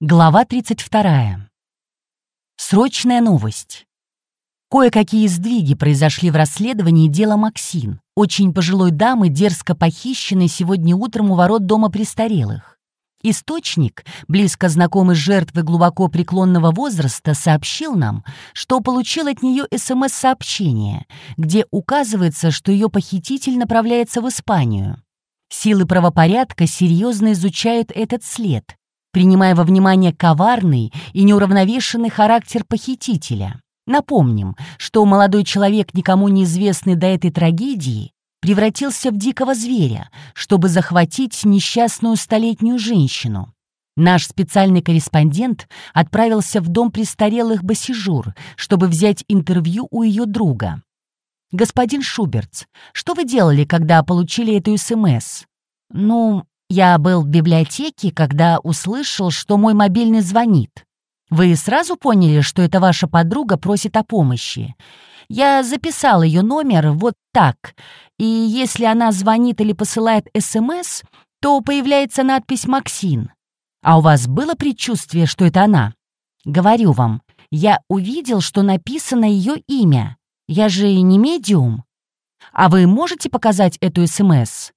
Глава 32. Срочная новость. Кое-какие сдвиги произошли в расследовании дела Максин, очень пожилой дамы, дерзко похищенной сегодня утром у ворот дома престарелых. Источник, близко знакомый с жертвой глубоко преклонного возраста, сообщил нам, что получил от нее СМС-сообщение, где указывается, что ее похититель направляется в Испанию. Силы правопорядка серьезно изучают этот след — принимая во внимание коварный и неуравновешенный характер похитителя. Напомним, что молодой человек, никому неизвестный до этой трагедии, превратился в дикого зверя, чтобы захватить несчастную столетнюю женщину. Наш специальный корреспондент отправился в дом престарелых Басижур, чтобы взять интервью у ее друга. «Господин Шубертс, что вы делали, когда получили эту СМС?» «Ну, я был в библиотеке, когда услышал, что мой мобильный звонит. Вы сразу поняли, что это ваша подруга просит о помощи? Я записал ее номер вот так, и если она звонит или посылает СМС, то появляется надпись «Максин». А у вас было предчувствие, что это она? Говорю вам, я увидел, что написано ее имя. Я же не медиум. А вы можете показать эту СМС?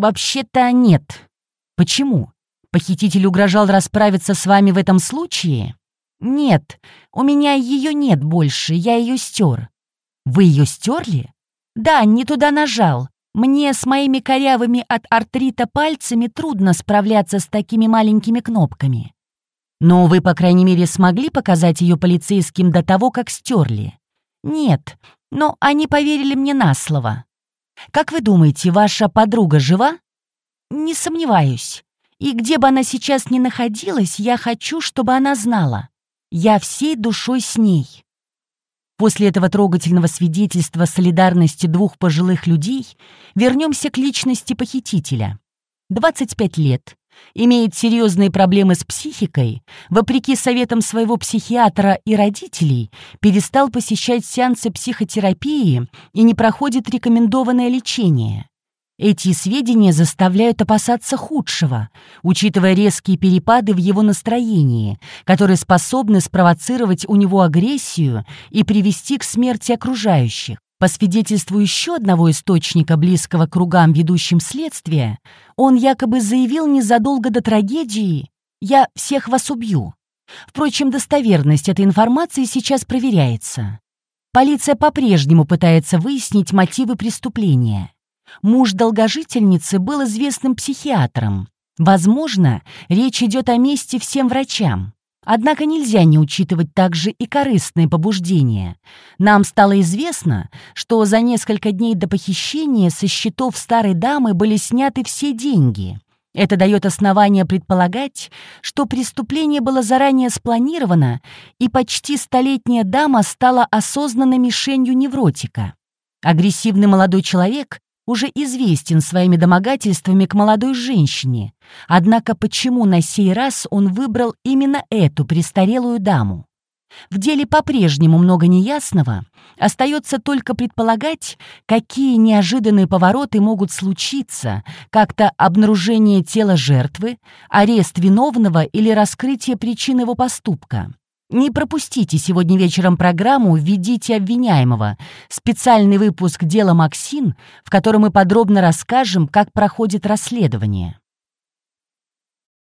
«Вообще-то нет». «Почему? Похититель угрожал расправиться с вами в этом случае?» «Нет, у меня ее нет больше, я ее стер». «Вы ее стерли?» «Да, не туда нажал. Мне с моими корявыми от артрита пальцами трудно справляться с такими маленькими кнопками». «Но вы, по крайней мере, смогли показать ее полицейским до того, как стерли?» «Нет, но они поверили мне на слово. Как вы думаете, ваша подруга жива? Не сомневаюсь. И где бы она сейчас ни находилась, я хочу, чтобы она знала. Я всей душой с ней. После этого трогательного свидетельства солидарности двух пожилых людей вернемся к личности похитителя. 25 лет, имеет серьезные проблемы с психикой, вопреки советам своего психиатра и родителей, перестал посещать сеансы психотерапии и не проходит рекомендованное лечение. Эти сведения заставляют опасаться худшего, учитывая резкие перепады в его настроении, которые способны спровоцировать у него агрессию и привести к смерти окружающих. По свидетельству еще одного источника, близкого к кругам, ведущим следствие, он якобы заявил незадолго до трагедии «Я всех вас убью». Впрочем, достоверность этой информации сейчас проверяется. Полиция по-прежнему пытается выяснить мотивы преступления. Муж долгожительницы был известным психиатром. Возможно, речь идет о месте всем врачам. Однако нельзя не учитывать также и корыстные побуждения. Нам стало известно, что за несколько дней до похищения со счетов старой дамы были сняты все деньги. Это дает основание предполагать, что преступление было заранее спланировано, и почти столетняя дама стала осознанной мишенью невротика. Агрессивный молодой человек уже известен своими домогательствами к молодой женщине. Однако почему на сей раз он выбрал именно эту престарелую даму? В деле по-прежнему много неясного, остается только предполагать, какие неожиданные повороты могут случиться, как-то обнаружение тела жертвы, арест виновного или раскрытие причин его поступка. Не пропустите сегодня вечером программу «Введите обвиняемого», специальный выпуск «Дело Максин», в котором мы подробно расскажем, как проходит расследование.